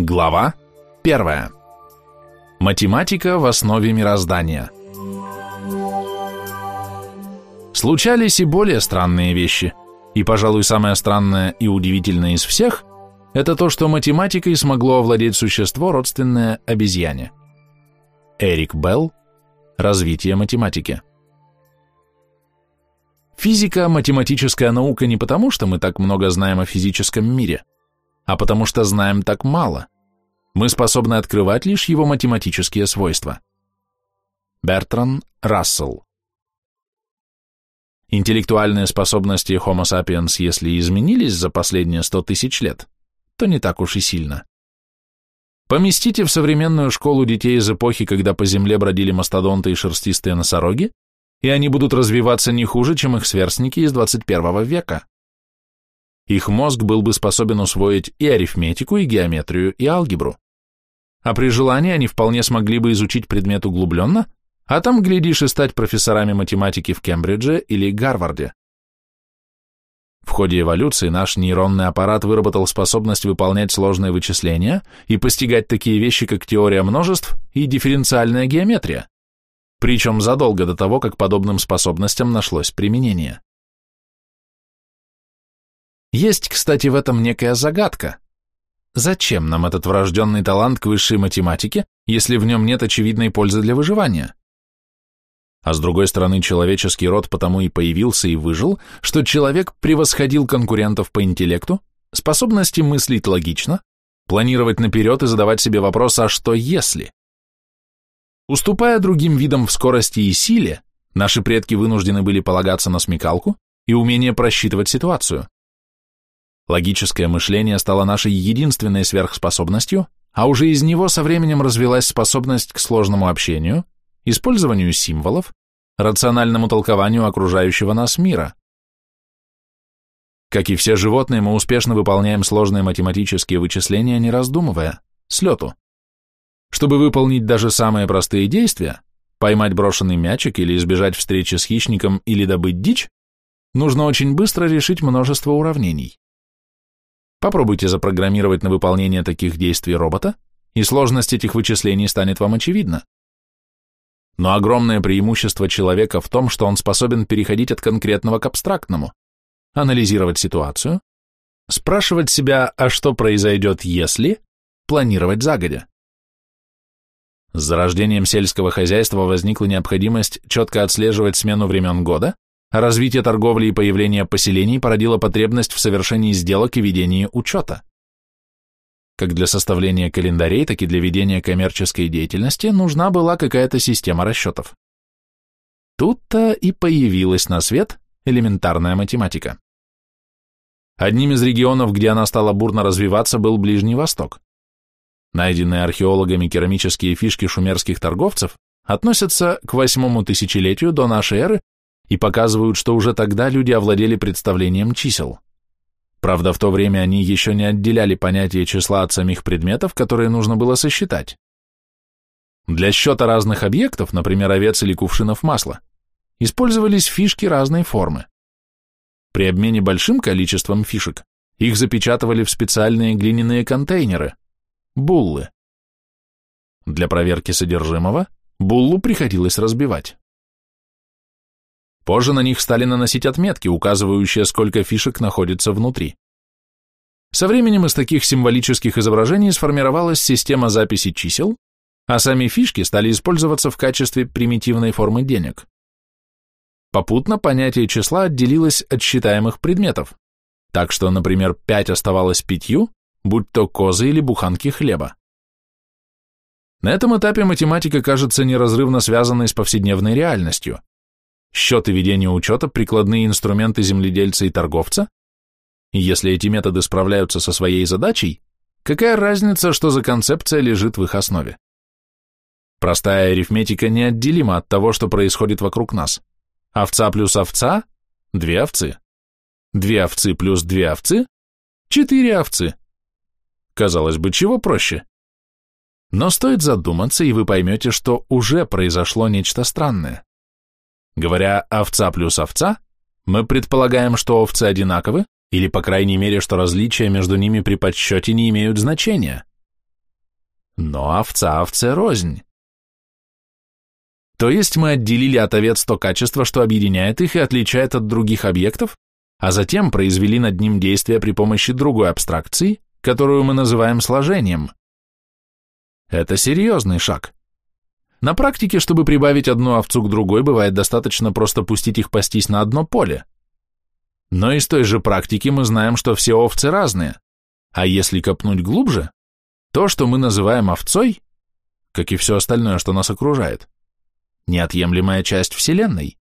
Глава 1. Математика в основе мироздания. Случались и более странные вещи, и, пожалуй, самое странное и удивительное из всех – это то, что математикой смогло овладеть существо, родственное обезьяне. Эрик Белл Развитие математики. Физика – математическая наука не потому, что мы так много знаем о физическом мире, а потому что знаем так мало. Мы способны открывать лишь его математические свойства. Бертран Рассел Интеллектуальные способности Homo sapiens, если изменились за последние сто тысяч лет, то не так уж и сильно. Поместите в современную школу детей из эпохи, когда по земле бродили мастодонты и шерстистые носороги, и они будут развиваться не хуже, чем их сверстники из 21 века. Их мозг был бы способен усвоить и арифметику, и геометрию, и алгебру. А при желании они вполне смогли бы изучить предмет углубленно, а там, глядишь, и стать профессорами математики в Кембридже или Гарварде. В ходе эволюции наш нейронный аппарат выработал способность выполнять сложные вычисления и постигать такие вещи, как теория множеств и дифференциальная геометрия, причем задолго до того, как подобным способностям нашлось применение. Есть, кстати, в этом некая загадка. Зачем нам этот врожденный талант к высшей математике, если в нем нет очевидной пользы для выживания? А с другой стороны, человеческий род потому и появился и выжил, что человек превосходил конкурентов по интеллекту, способности мыслить логично, планировать наперед и задавать себе вопрос «а что если?». Уступая другим видам в скорости и силе, наши предки вынуждены были полагаться на смекалку и умение просчитывать ситуацию. Логическое мышление стало нашей единственной сверхспособностью, а уже из него со временем развилась способность к сложному общению – использованию символов, рациональному толкованию окружающего нас мира. Как и все животные, мы успешно выполняем сложные математические вычисления, не раздумывая, с лету. Чтобы выполнить даже самые простые действия, поймать брошенный мячик или избежать встречи с хищником или добыть дичь, нужно очень быстро решить множество уравнений. Попробуйте запрограммировать на выполнение таких действий робота, и сложность этих вычислений станет вам очевидна. Но огромное преимущество человека в том, что он способен переходить от конкретного к абстрактному, анализировать ситуацию, спрашивать себя, а что произойдет, если, планировать загодя. С зарождением сельского хозяйства возникла необходимость четко отслеживать смену времен года, развитие торговли и появление поселений породило потребность в совершении сделок и ведении учета. Как для составления календарей, так и для ведения коммерческой деятельности нужна была какая-то система расчетов. Тут-то и появилась на свет элементарная математика. Одним из регионов, где она стала бурно развиваться, был Ближний Восток. Найденные археологами керамические фишки шумерских торговцев относятся к восьмому тысячелетию до нашей эры и показывают, что уже тогда люди овладели представлением чисел. Правда, в то время они еще не отделяли понятие числа от самих предметов, которые нужно было сосчитать. Для счета разных объектов, например, овец или кувшинов масла, использовались фишки разной формы. При обмене большим количеством фишек их запечатывали в специальные глиняные контейнеры – буллы. Для проверки содержимого буллу приходилось разбивать. Позже на них стали наносить отметки, указывающие, сколько фишек находится внутри. Со временем из таких символических изображений сформировалась система записи чисел, а сами фишки стали использоваться в качестве примитивной формы денег. Попутно понятие числа отделилось от считаемых предметов, так что, например, 5 оставалось пятью, будь то козы или буханки хлеба. На этом этапе математика кажется неразрывно связанной с повседневной реальностью счет и ведение учета – прикладные инструменты земледельца и торговца, если эти методы справляются со своей задачей, какая разница, что за концепция лежит в их основе? Простая арифметика неотделима от того, что происходит вокруг нас. Овца плюс овца – две овцы. Две овцы плюс две овцы – четыре овцы. Казалось бы, чего проще? Но стоит задуматься, и вы поймете, что уже произошло нечто странное. Говоря «овца плюс овца», мы предполагаем, что овцы одинаковы, или, по крайней мере, что различия между ними при подсчете не имеют значения. Но овца овце рознь. То есть мы отделили от овец то качество, что объединяет их и отличает от других объектов, а затем произвели над ним действие при помощи другой абстракции, которую мы называем сложением. Это серьезный шаг. На практике, чтобы прибавить одну овцу к другой, бывает достаточно просто пустить их пастись на одно поле. Но из той же практики мы знаем, что все овцы разные, а если копнуть глубже, то, что мы называем овцой, как и все остальное, что нас окружает, неотъемлемая часть Вселенной.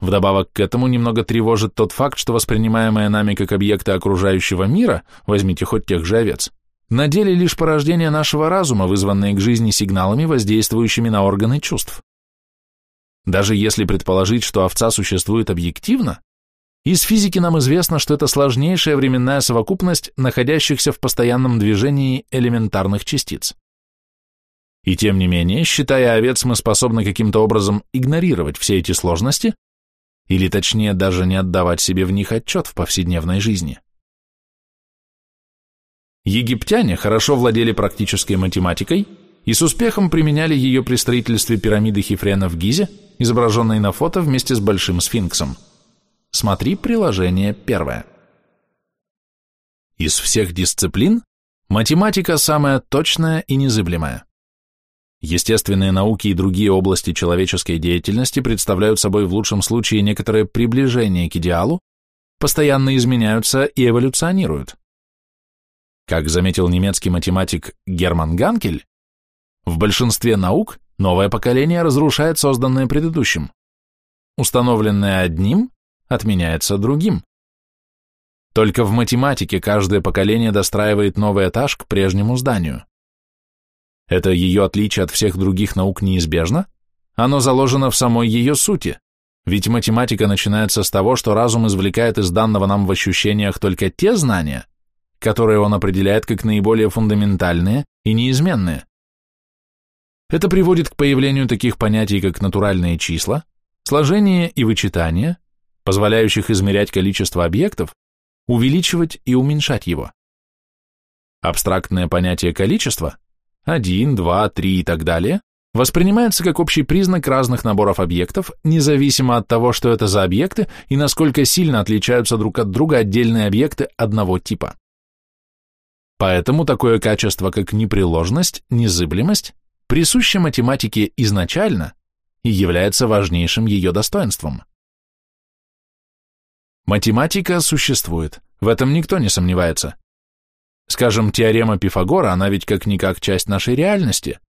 Вдобавок к этому немного тревожит тот факт, что воспринимаемые нами как объекты окружающего мира, возьмите хоть тех же овец, на деле лишь порождение нашего разума, вызванные к жизни сигналами, воздействующими на органы чувств. Даже если предположить, что овца существует объективно, из физики нам известно, что это сложнейшая временная совокупность находящихся в постоянном движении элементарных частиц. И тем не менее, считая овец, мы способны каким-то образом игнорировать все эти сложности, или точнее даже не отдавать себе в них отчет в повседневной жизни. Египтяне хорошо владели практической математикой и с успехом применяли ее при строительстве пирамиды Хифрена в Гизе, изображенной на фото вместе с Большим сфинксом. Смотри приложение первое. Из всех дисциплин математика самая точная и незыблемая. Естественные науки и другие области человеческой деятельности представляют собой в лучшем случае некоторое приближение к идеалу, постоянно изменяются и эволюционируют. Как заметил немецкий математик Герман Ганкель, в большинстве наук новое поколение разрушает созданное предыдущим. Установленное одним отменяется другим. Только в математике каждое поколение достраивает новый этаж к прежнему зданию. Это ее отличие от всех других наук неизбежно, оно заложено в самой ее сути, ведь математика начинается с того, что разум извлекает из данного нам в ощущениях только те знания, которые он определяет как наиболее фундаментальные и неизменные. Это приводит к появлению таких понятий, как натуральные числа, сложение и вычитание, позволяющих измерять количество объектов, увеличивать и уменьшать его. Абстрактное понятие количества 1, 2, 3 и так далее, воспринимается как общий признак разных наборов объектов, независимо от того, что это за объекты и насколько сильно отличаются друг от друга отдельные объекты одного типа. Поэтому такое качество, как непреложность, незыблемость, присуще математике изначально и является важнейшим ее достоинством. Математика существует, в этом никто не сомневается. Скажем, теорема Пифагора, она ведь как-никак часть нашей реальности.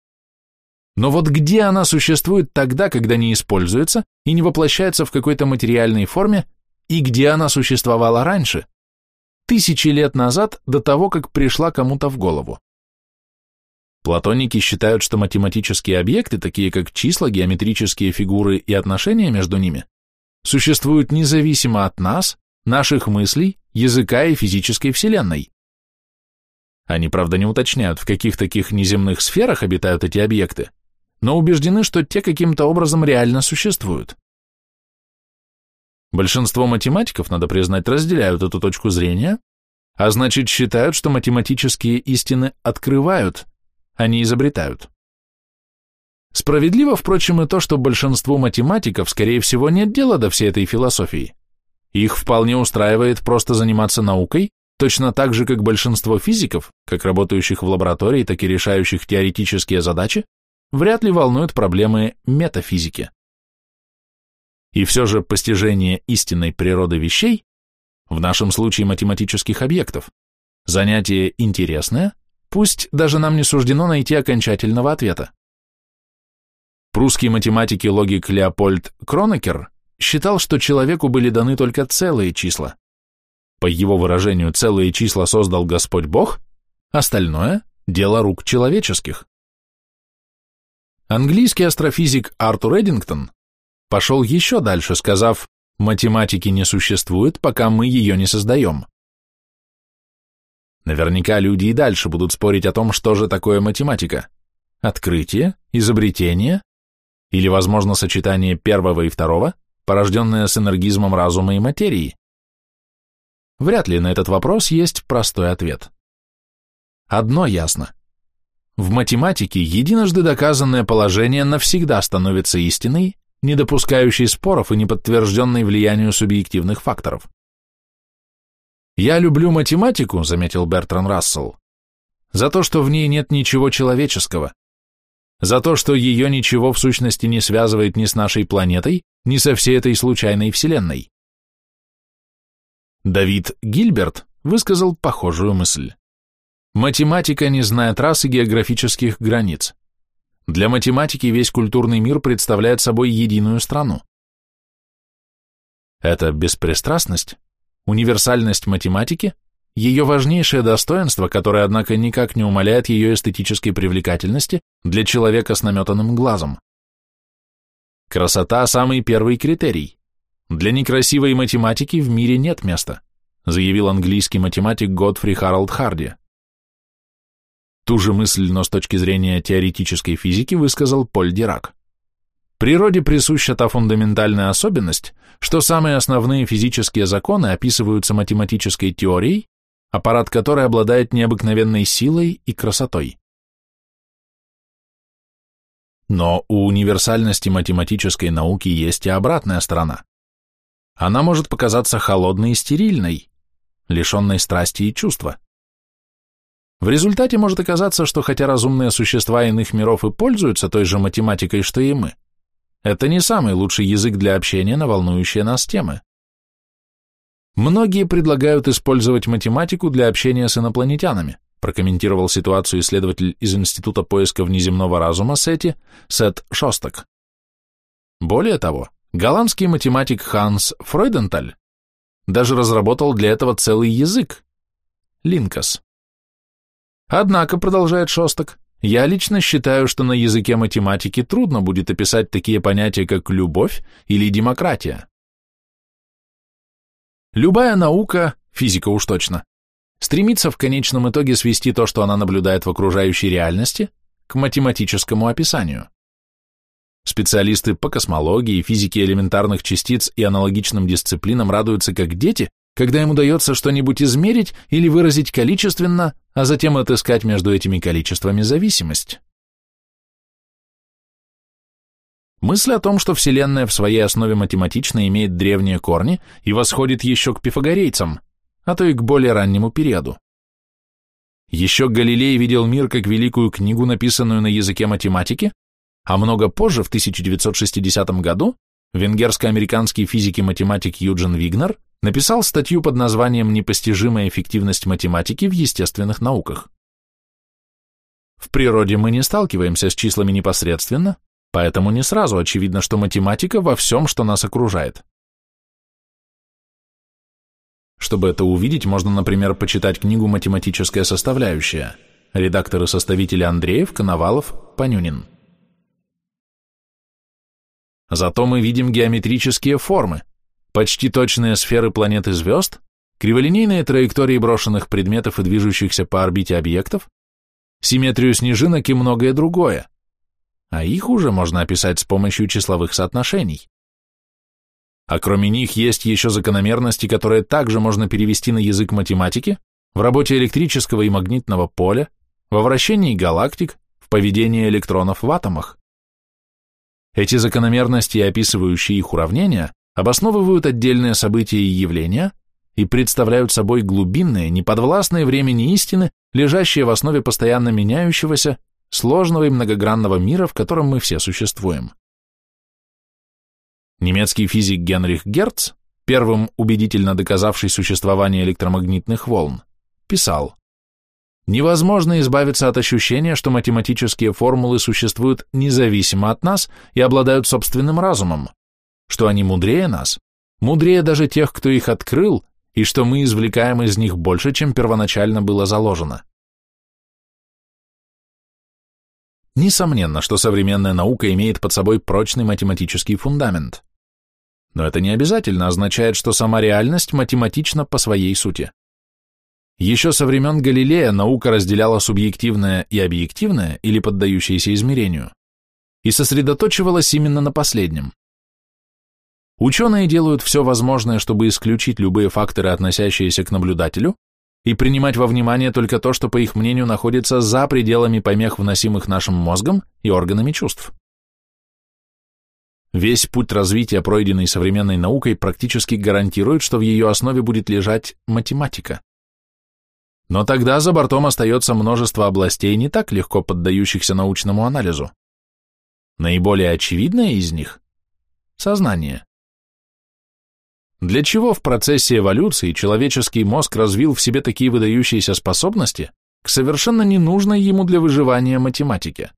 Но вот где она существует тогда, когда не используется и не воплощается в какой-то материальной форме, и где она существовала раньше? Тысячи лет назад, до того, как пришла кому-то в голову. Платоники считают, что математические объекты, такие как числа, геометрические фигуры и отношения между ними, существуют независимо от нас, наших мыслей, языка и физической вселенной. Они, правда, не уточняют, в каких таких неземных сферах обитают эти объекты, но убеждены, что те каким-то образом реально существуют. Большинство математиков, надо признать, разделяют эту точку зрения, а значит считают, что математические истины открывают, а не изобретают. Справедливо, впрочем, и то, что большинству математиков, скорее всего, нет дела до всей этой философии. Их вполне устраивает просто заниматься наукой Точно так же, как большинство физиков, как работающих в лаборатории, так и решающих теоретические задачи, вряд ли волнуют проблемы метафизики. И все же постижение истинной природы вещей, в нашем случае математических объектов, занятие интересное, пусть даже нам не суждено найти окончательного ответа. Прусский математик и логик Леопольд Кронекер считал, что человеку были даны только целые числа, по его выражению, целые числа создал Господь Бог, остальное – дело рук человеческих. Английский астрофизик Артур Эдингтон пошел еще дальше, сказав, математики не существует, пока мы ее не создаем. Наверняка люди и дальше будут спорить о том, что же такое математика. Открытие, изобретение или, возможно, сочетание первого и второго, порожденное с энергизмом разума и материи. Вряд ли на этот вопрос есть простой ответ. Одно ясно. в математике единожды доказанное положение навсегда становится истиной, не допускающей споров и не подтвержденной влиянию субъективных факторов. «Я люблю математику», — заметил Бертран Рассел, «за то, что в ней нет ничего человеческого, за то, что ее ничего в сущности не связывает ни с нашей планетой, ни со всей этой случайной Вселенной». Давид Гильберт высказал похожую мысль. Математика не знает рас и географических границ. Для математики весь культурный мир представляет собой единую страну. Это беспристрастность, универсальность математики, ее важнейшее достоинство, которое, однако, никак не умаляет ее эстетической привлекательности для человека с наметанным глазом. Красота – самый первый критерий. Для некрасивой математики в мире нет места, заявил английский математик Годфри Харалд Харди. Ту же мысль, но с точки зрения теоретической физики, высказал Поль Дирак. Природе присуща та фундаментальная особенность, что самые основные физические законы описываются математической теорией, аппарат которой обладает необыкновенной силой и красотой. Но у универсальности математической науки есть и обратная сторона. Она может показаться холодной и стерильной, лишенной страсти и чувства. В результате может оказаться, что хотя разумные существа иных миров и пользуются той же математикой, что и мы, это не самый лучший язык для общения на волнующие нас темы. Многие предлагают использовать математику для общения с инопланетянами, прокомментировал ситуацию исследователь из Института поиска внеземного разума Сети Сет Шостак. Более того, голландский математик Ханс Фройденталь даже разработал для этого целый язык – Линкас. Однако, продолжает Шостак, я лично считаю, что на языке математики трудно будет описать такие понятия, как любовь или демократия. Любая наука, физика уж точно, стремится в конечном итоге свести то, что она наблюдает в окружающей реальности, к математическому описанию. Специалисты по космологии, физике элементарных частиц и аналогичным дисциплинам радуются как дети, когда им удается что-нибудь измерить или выразить количественно, а затем отыскать между этими количествами зависимость. Мысль о том, что Вселенная в своей основе математична, имеет древние корни и восходит еще к пифагорейцам, а то и к более раннему периоду. Еще Галилей видел мир как великую книгу, написанную на языке математики, а много позже, в 1960 году, венгерско-американский физик и математик Юджин Вигнер написал статью под названием «Непостижимая эффективность математики в естественных науках». В природе мы не сталкиваемся с числами непосредственно, поэтому не сразу очевидно, что математика во всем, что нас окружает. Чтобы это увидеть, можно, например, почитать книгу «Математическая составляющая», редакторы-составители Андреев, Коновалов, Панюнин. Зато мы видим геометрические формы, почти точные сферы планет и звезд, криволинейные траектории брошенных предметов и движущихся по орбите объектов, симметрию снежинок и многое другое. А их уже можно описать с помощью числовых соотношений. А кроме них есть еще закономерности, которые также можно перевести на язык математики в работе электрического и магнитного поля, во вращении галактик, в поведении электронов в атомах. Эти закономерности, описывающие их уравнения, обосновывают отдельные события и явления и представляют собой глубинные, неподвластные времени истины, лежащие в основе постоянно меняющегося, сложного и многогранного мира, в котором мы все существуем. Немецкий физик Генрих Герц, первым убедительно доказавший существование электромагнитных волн, писал, Невозможно избавиться от ощущения, что математические формулы существуют независимо от нас и обладают собственным разумом что они мудрее нас, мудрее даже тех, кто их открыл, и что мы извлекаем из них больше, чем первоначально было заложено. Несомненно, что современная наука имеет под собой прочный математический фундамент. Но это не обязательно означает, что сама реальность математична по своей сути. Еще со времен Галилея наука разделяла субъективное и объективное, или поддающееся измерению, и сосредоточивалась именно на последнем. Ученые делают все возможное, чтобы исключить любые факторы, относящиеся к наблюдателю, и принимать во внимание только то, что, по их мнению, находится за пределами помех, вносимых нашим мозгом и органами чувств. Весь путь развития, пройденный современной наукой, практически гарантирует, что в ее основе будет лежать математика. Но тогда за бортом остается множество областей, не так легко поддающихся научному анализу. Наиболее очевидное из них – сознание. Для чего в процессе эволюции человеческий мозг развил в себе такие выдающиеся способности к совершенно ненужной ему для выживания математике?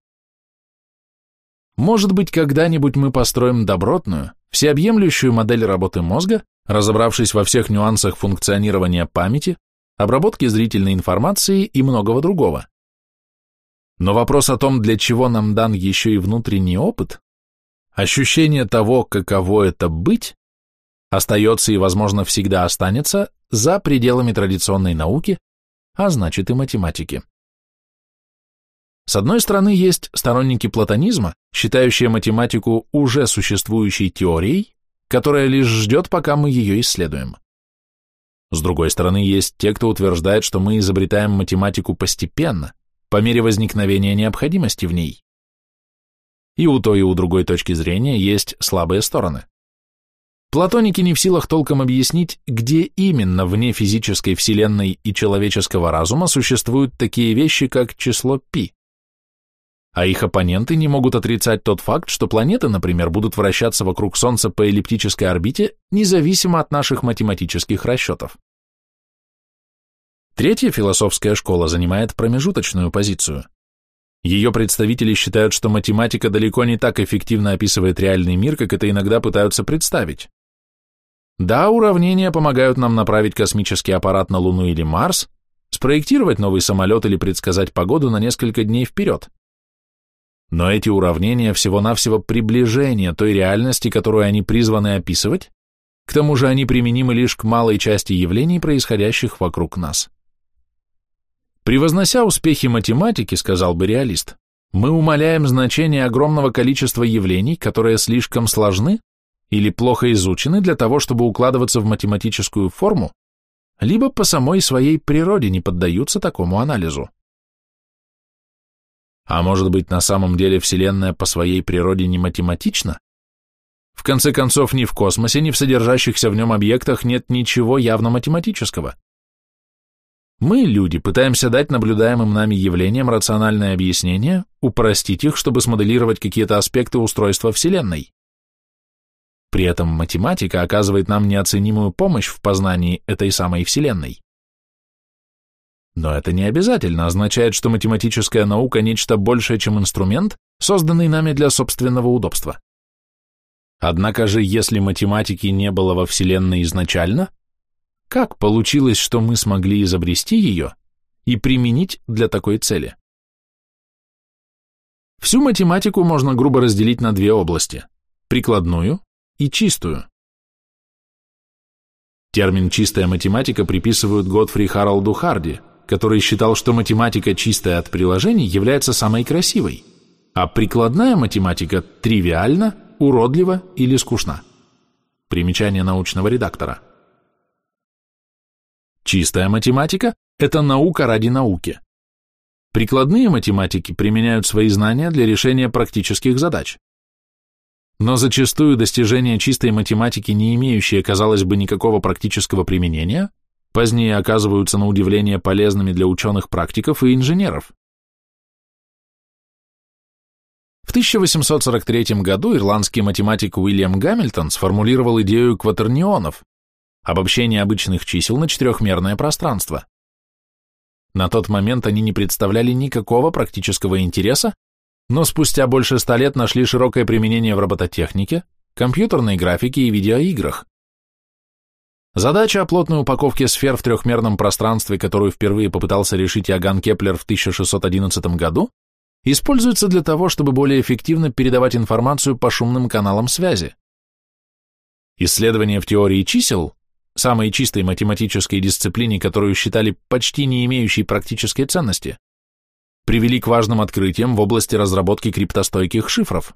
Может быть, когда-нибудь мы построим добротную, всеобъемлющую модель работы мозга, разобравшись во всех нюансах функционирования памяти, обработки зрительной информации и многого другого. Но вопрос о том, для чего нам дан еще и внутренний опыт, ощущение того, каково это быть, остается и, возможно, всегда останется за пределами традиционной науки, а значит и математики. С одной стороны, есть сторонники платонизма, считающие математику уже существующей теорией, которая лишь ждет, пока мы ее исследуем. С другой стороны, есть те, кто утверждает, что мы изобретаем математику постепенно, по мере возникновения необходимости в ней. И у той, и у другой точки зрения есть слабые стороны. Платоники не в силах толком объяснить, где именно вне физической вселенной и человеческого разума существуют такие вещи, как число π. А их оппоненты не могут отрицать тот факт, что планеты, например, будут вращаться вокруг Солнца по эллиптической орбите, независимо от наших математических расчетов. Третья философская школа занимает промежуточную позицию. Ее представители считают, что математика далеко не так эффективно описывает реальный мир, как это иногда пытаются представить. Да, уравнения помогают нам направить космический аппарат на Луну или Марс, спроектировать новый самолет или предсказать погоду на несколько дней вперед. Но эти уравнения всего-навсего приближение той реальности, которую они призваны описывать, к тому же они применимы лишь к малой части явлений, происходящих вокруг нас. Превознося успехи математики, сказал бы реалист, мы умаляем значение огромного количества явлений, которые слишком сложны или плохо изучены для того, чтобы укладываться в математическую форму, либо по самой своей природе не поддаются такому анализу. А может быть, на самом деле Вселенная по своей природе не математична? В конце концов, ни в космосе, ни в содержащихся в нем объектах нет ничего явно математического. Мы, люди, пытаемся дать наблюдаемым нами явлениям рациональное объяснение, упростить их, чтобы смоделировать какие-то аспекты устройства Вселенной. При этом математика оказывает нам неоценимую помощь в познании этой самой Вселенной. Но это не обязательно означает, что математическая наука – нечто большее, чем инструмент, созданный нами для собственного удобства. Однако же, если математики не было во Вселенной изначально, как получилось, что мы смогли изобрести ее и применить для такой цели? Всю математику можно грубо разделить на две области – прикладную и чистую. Термин «чистая математика» приписывают Готфри Харалду Харди, который считал, что математика, чистая от приложений, является самой красивой, а прикладная математика тривиальна, уродлива или скучна. Примечание научного редактора. Чистая математика – это наука ради науки. Прикладные математики применяют свои знания для решения практических задач. Но зачастую достижения чистой математики, не имеющие, казалось бы, никакого практического применения, позднее оказываются на удивление полезными для ученых практиков и инженеров. В 1843 году ирландский математик Уильям Гамильтон сформулировал идею кватернионов, обобщение обычных чисел на четырехмерное пространство. На тот момент они не представляли никакого практического интереса, но спустя больше ста лет нашли широкое применение в робототехнике, компьютерной графике и видеоиграх. Задача о плотной упаковке сфер в трехмерном пространстве, которую впервые попытался решить Иоганн Кеплер в 1611 году, используется для того, чтобы более эффективно передавать информацию по шумным каналам связи. Исследования в теории чисел, самой чистой математической дисциплине, которую считали почти не имеющей практической ценности, привели к важным открытиям в области разработки криптостойких шифров.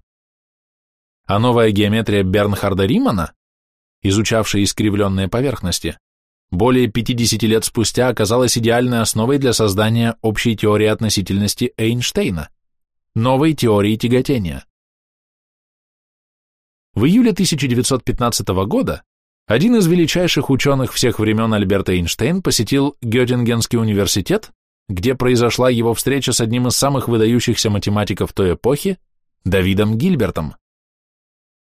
А новая геометрия Бернхарда Римана, изучавшая искривленные поверхности, более 50 лет спустя оказалась идеальной основой для создания общей теории относительности Эйнштейна, новой теории тяготения. В июле 1915 года один из величайших ученых всех времен Альберт Эйнштейн посетил Геттингенский университет, где произошла его встреча с одним из самых выдающихся математиков той эпохи, Давидом Гильбертом.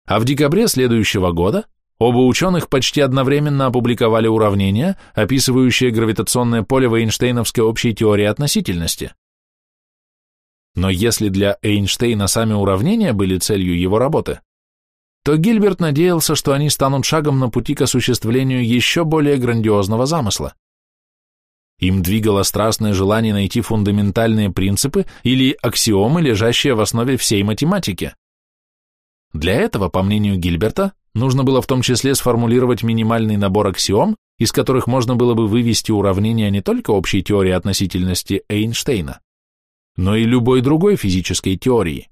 А в декабре следующего года оба ученых почти одновременно опубликовали уравнения, описывающие гравитационное поле в Эйнштейновской общей теории относительности. Но если для Эйнштейна сами уравнения были целью его работы, то Гильберт надеялся, что они станут шагом на пути к осуществлению еще более грандиозного замысла. Им двигало страстное желание найти фундаментальные принципы или аксиомы, лежащие в основе всей математики. Для этого, по мнению Гильберта, нужно было в том числе сформулировать минимальный набор аксиом, из которых можно было бы вывести уравнения не только общей теории относительности Эйнштейна, но и любой другой физической теории.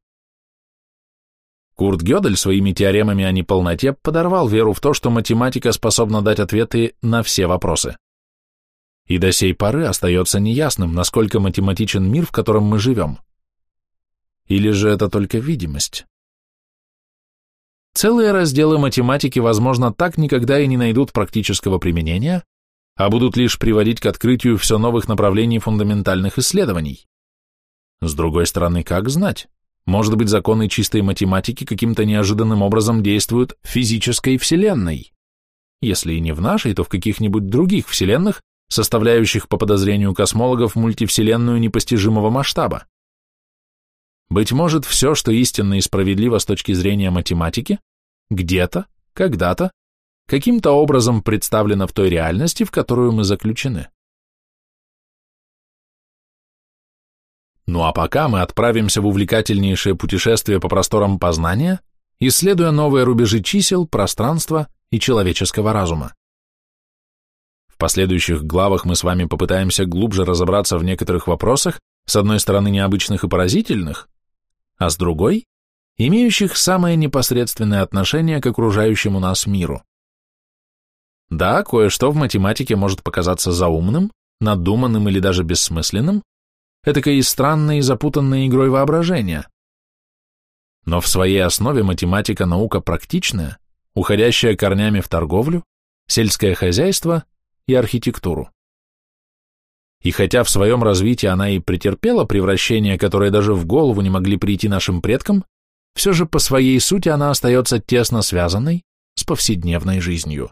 Курт Гёдель своими теоремами о неполноте подорвал веру в то, что математика способна дать ответы на все вопросы. И до сей поры остается неясным, насколько математичен мир, в котором мы живем. Или же это только видимость? Целые разделы математики, возможно, так никогда и не найдут практического применения, а будут лишь приводить к открытию все новых направлений фундаментальных исследований. С другой стороны, как знать? Может быть, законы чистой математики каким-то неожиданным образом действуют в физической вселенной. Если и не в нашей, то в каких-нибудь других вселенных, составляющих по подозрению космологов мультивселенную непостижимого масштаба. Быть может, все, что истинно и справедливо с точки зрения математики, где-то, когда-то, каким-то образом представлено в той реальности, в которую мы заключены. Ну а пока мы отправимся в увлекательнейшее путешествие по просторам познания, исследуя новые рубежи чисел, пространства и человеческого разума. Последующих главах мы с вами попытаемся глубже разобраться в некоторых вопросах, с одной стороны необычных и поразительных, а с другой – имеющих самое непосредственное отношение к окружающему нас миру. Да, кое-что в математике может показаться заумным, надуманным или даже бессмысленным, этакой странной и запутанной игрой воображения. Но в своей основе математика наука практичная, уходящая корнями в торговлю, сельское хозяйство и архитектуру. И хотя в своем развитии она и претерпела превращения, которые даже в голову не могли прийти нашим предкам, все же по своей сути она остается тесно связанной с повседневной жизнью.